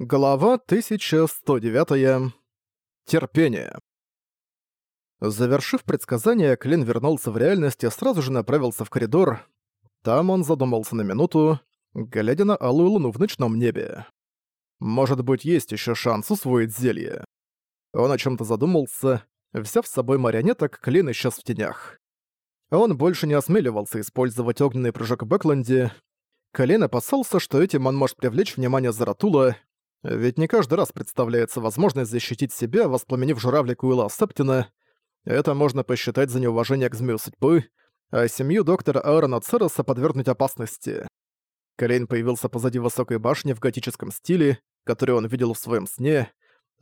Глава 1109. Терпение. Завершив предсказание, Клин вернулся в реальность и сразу же направился в коридор. Там он задумался на минуту, глядя на алую луну в ночном небе. Может быть, есть еще шанс усвоить зелье. Он о чем то задумался, взяв с собой марионеток, Клин исчез в тенях. Он больше не осмеливался использовать огненный прыжок Бэкленди. Клин опасался, что этим он может привлечь внимание Заратула, ведь не каждый раз представляется возможность защитить себя, воспламенив журавлика Уилла Септина. Это можно посчитать за неуважение к змею судьбы, а семью доктора Аарона Цероса подвергнуть опасности. Клейн появился позади высокой башни в готическом стиле, который он видел в своем сне.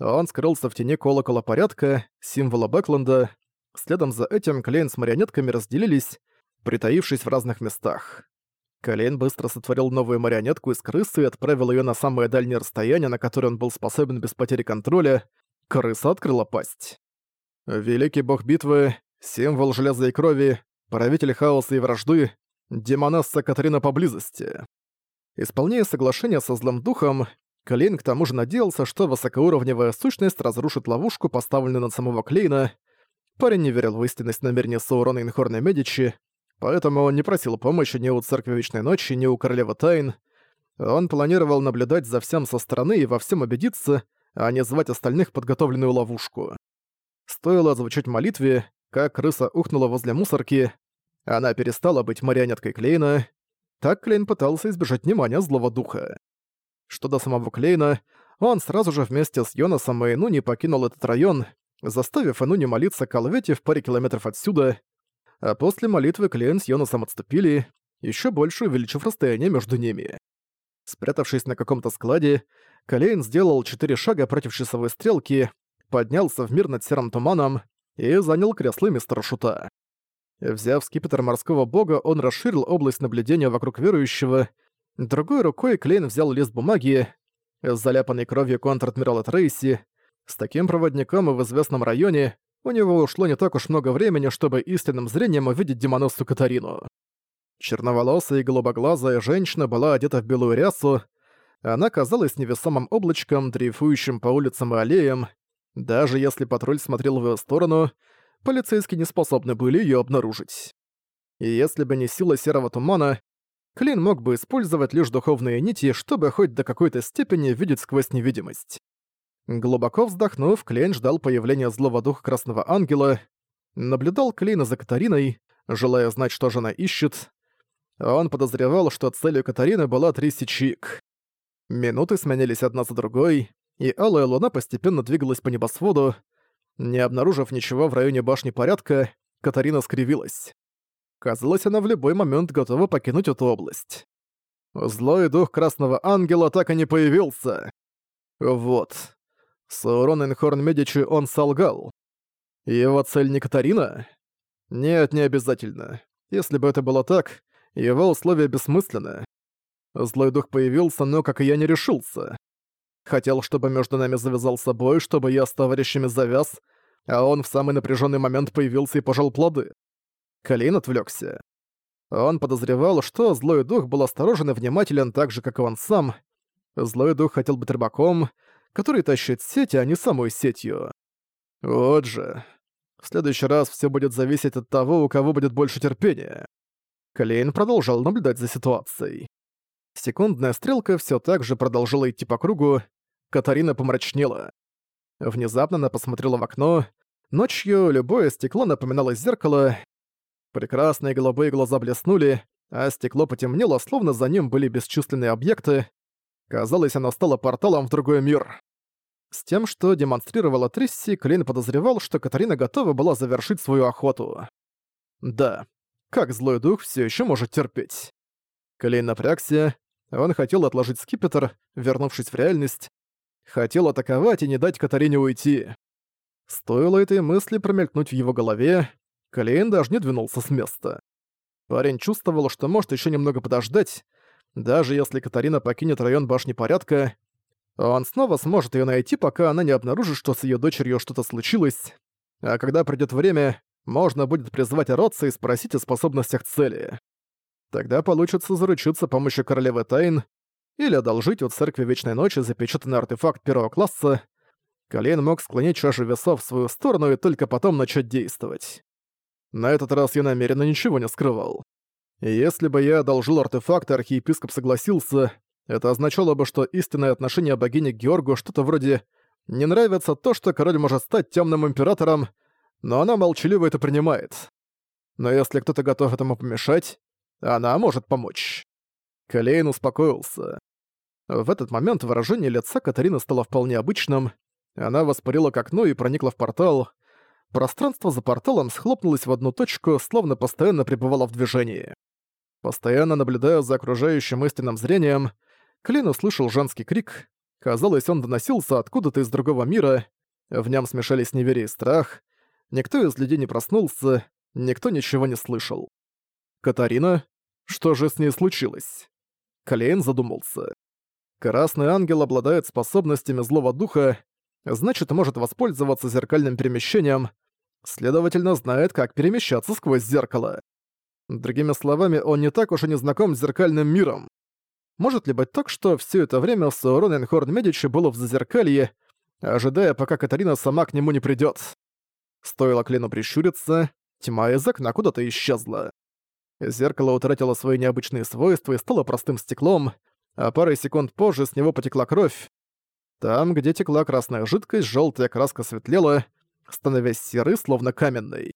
Он скрылся в тени колокола порядка, символа Бэкленда. Следом за этим Клейн с марионетками разделились, притаившись в разных местах. Колейн быстро сотворил новую марионетку из крысы и отправил ее на самое дальнее расстояние, на которое он был способен без потери контроля. Крыса открыла пасть. Великий бог битвы, символ железа и крови, правитель хаоса и вражды, демонесса Катерина поблизости. Исполняя соглашение со злым духом, Клейн к тому же надеялся, что высокоуровневая сущность разрушит ловушку, поставленную над самого Клейна. Парень не верил в истинность намерения Саурона Инхорна Медичи, поэтому он не просил помощи ни у Церкви Вечной Ночи, ни у Королевы Тайн. Он планировал наблюдать за всем со стороны и во всем убедиться, а не звать остальных подготовленную ловушку. Стоило звучать молитве, как крыса ухнула возле мусорки, она перестала быть марионеткой Клейна. Так Клейн пытался избежать внимания злого духа. Что до самого Клейна, он сразу же вместе с Йонасом и Энуни покинул этот район, заставив Энуни молиться Калвете в паре километров отсюда, а после молитвы Клейн с Йонасом отступили, еще больше увеличив расстояние между ними. Спрятавшись на каком-то складе, Клейн сделал четыре шага против часовой стрелки, поднялся в мир над серым туманом и занял кресло мистера Шута. Взяв скипетр морского бога, он расширил область наблюдения вокруг верующего. Другой рукой Клейн взял лист бумаги, заляпанный кровью контр-адмирала Трейси. С таким проводником и в известном районе у него ушло не так уж много времени, чтобы истинным зрением увидеть демоносу Катарину. Черноволосая и голубоглазая женщина была одета в белую рясу. Она казалась невесомым облачком, дрейфующим по улицам и аллеям. Даже если патруль смотрел в ее сторону, полицейские не способны были ее обнаружить. И если бы не сила серого тумана, Клин мог бы использовать лишь духовные нити, чтобы хоть до какой-то степени видеть сквозь невидимость. Глубоко вздохнув, Клейн ждал появления злого духа Красного Ангела, наблюдал Клейна за Катариной, желая знать, что же она ищет. Он подозревал, что целью Катарины была трисечик. Минуты сменились одна за другой, и алая луна постепенно двигалась по небосводу. Не обнаружив ничего в районе башни порядка, Катарина скривилась. Казалось, она в любой момент готова покинуть эту область. Злой дух Красного Ангела так и не появился. Вот. Саурон Инхорн Медичи он солгал. Его цель не Катарина? Нет, не обязательно. Если бы это было так, его условия бессмысленны. Злой дух появился, но, как и я, не решился. Хотел, чтобы между нами завязался бой, чтобы я с товарищами завяз, а он в самый напряженный момент появился и пожал плоды. Калин отвлекся. Он подозревал, что злой дух был осторожен и внимателен так же, как и он сам. Злой дух хотел быть рыбаком, который тащит сеть, а не самой сетью. Вот же. В следующий раз все будет зависеть от того, у кого будет больше терпения. Клейн продолжал наблюдать за ситуацией. Секундная стрелка все так же продолжила идти по кругу. Катарина помрачнела. Внезапно она посмотрела в окно. Ночью любое стекло напоминало зеркало. Прекрасные голубые глаза блеснули, а стекло потемнело, словно за ним были бесчисленные объекты, Казалось, она стала порталом в другой мир. С тем, что демонстрировала Трисси, Клейн подозревал, что Катарина готова была завершить свою охоту. Да, как злой дух все еще может терпеть. Клейн напрягся, он хотел отложить скипетр, вернувшись в реальность, хотел атаковать и не дать Катарине уйти. Стоило этой мысли промелькнуть в его голове, Клейн даже не двинулся с места. Парень чувствовал, что может еще немного подождать, даже если Катарина покинет район башни порядка, он снова сможет ее найти, пока она не обнаружит, что с ее дочерью что-то случилось. А когда придет время, можно будет призвать Ородца и спросить о способностях цели. Тогда получится заручиться помощью Королевы Тайн или одолжить у Церкви Вечной Ночи запечатанный артефакт первого класса. Колейн мог склонить чашу весов в свою сторону и только потом начать действовать. На этот раз я намеренно ничего не скрывал. Если бы я одолжил артефакт, архиепископ согласился, это означало бы, что истинное отношение богини к Георгу что-то вроде «не нравится то, что король может стать темным императором», но она молчаливо это принимает. Но если кто-то готов этому помешать, она может помочь. Клейн успокоился. В этот момент выражение лица Катарины стало вполне обычным. Она воспарила к окну и проникла в портал. Пространство за порталом схлопнулось в одну точку, словно постоянно пребывало в движении. Постоянно наблюдая за окружающим истинным зрением, Клин услышал женский крик. Казалось, он доносился откуда-то из другого мира. В нем смешались неверие и страх. Никто из людей не проснулся, никто ничего не слышал. «Катарина? Что же с ней случилось?» Клейн задумался. «Красный ангел обладает способностями злого духа, значит, может воспользоваться зеркальным перемещением, следовательно, знает, как перемещаться сквозь зеркало. Другими словами, он не так уж и не знаком с зеркальным миром. Может ли быть так, что все это время Саурон Энхорн Медичи было в зазеркалье, ожидая, пока Катарина сама к нему не придет? Стоило Клину прищуриться, тьма из окна куда-то исчезла. Зеркало утратило свои необычные свойства и стало простым стеклом, а парой секунд позже с него потекла кровь. Там, где текла красная жидкость, желтая краска светлела, становясь серой, словно каменной.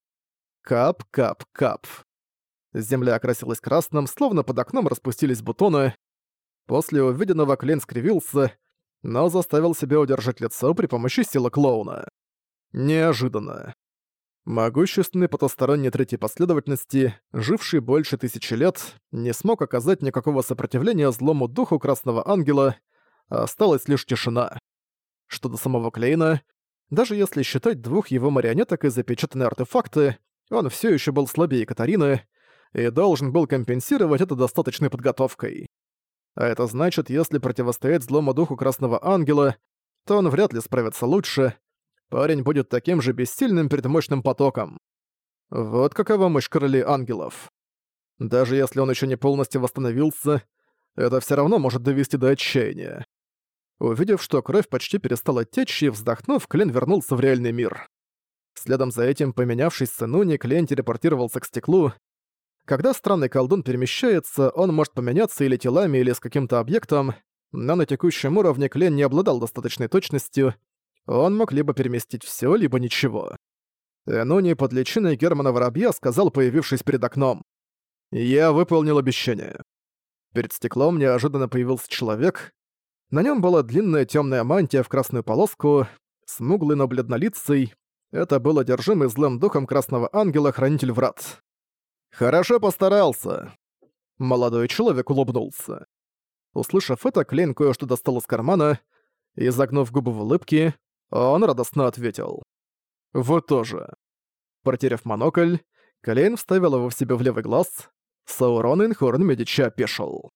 Кап-кап-кап. Земля окрасилась красным, словно под окном распустились бутоны. После увиденного Клин скривился, но заставил себя удержать лицо при помощи силы клоуна. Неожиданно. Могущественный потусторонний третьей последовательности, живший больше тысячи лет, не смог оказать никакого сопротивления злому духу Красного Ангела, а осталась лишь тишина. Что до самого Клейна, даже если считать двух его марионеток и запечатанные артефакты, он все еще был слабее Катарины, и должен был компенсировать это достаточной подготовкой. А это значит, если противостоять злому духу Красного Ангела, то он вряд ли справится лучше. Парень будет таким же бессильным перед мощным потоком. Вот какова мощь короли ангелов. Даже если он еще не полностью восстановился, это все равно может довести до отчаяния. Увидев, что кровь почти перестала течь и вздохнув, Клен вернулся в реальный мир. Следом за этим, поменявшись с Энуни, Клен телепортировался к стеклу, когда странный колдун перемещается, он может поменяться или телами, или с каким-то объектом, но на текущем уровне Клен не обладал достаточной точностью, он мог либо переместить все, либо ничего. Энуни под личиной Германа Воробья сказал, появившись перед окном. «Я выполнил обещание». Перед стеклом неожиданно появился человек. На нем была длинная темная мантия в красную полоску, смуглый, но бледнолицый. Это был одержимый злым духом Красного Ангела Хранитель Врат. «Хорошо постарался!» Молодой человек улыбнулся. Услышав это, Клейн кое-что достал из кармана, и, загнув губы в улыбке, он радостно ответил. «Вы тоже». Протерев монокль, Клейн вставил его в себе в левый глаз, Саурон Инхорн Медича пешил.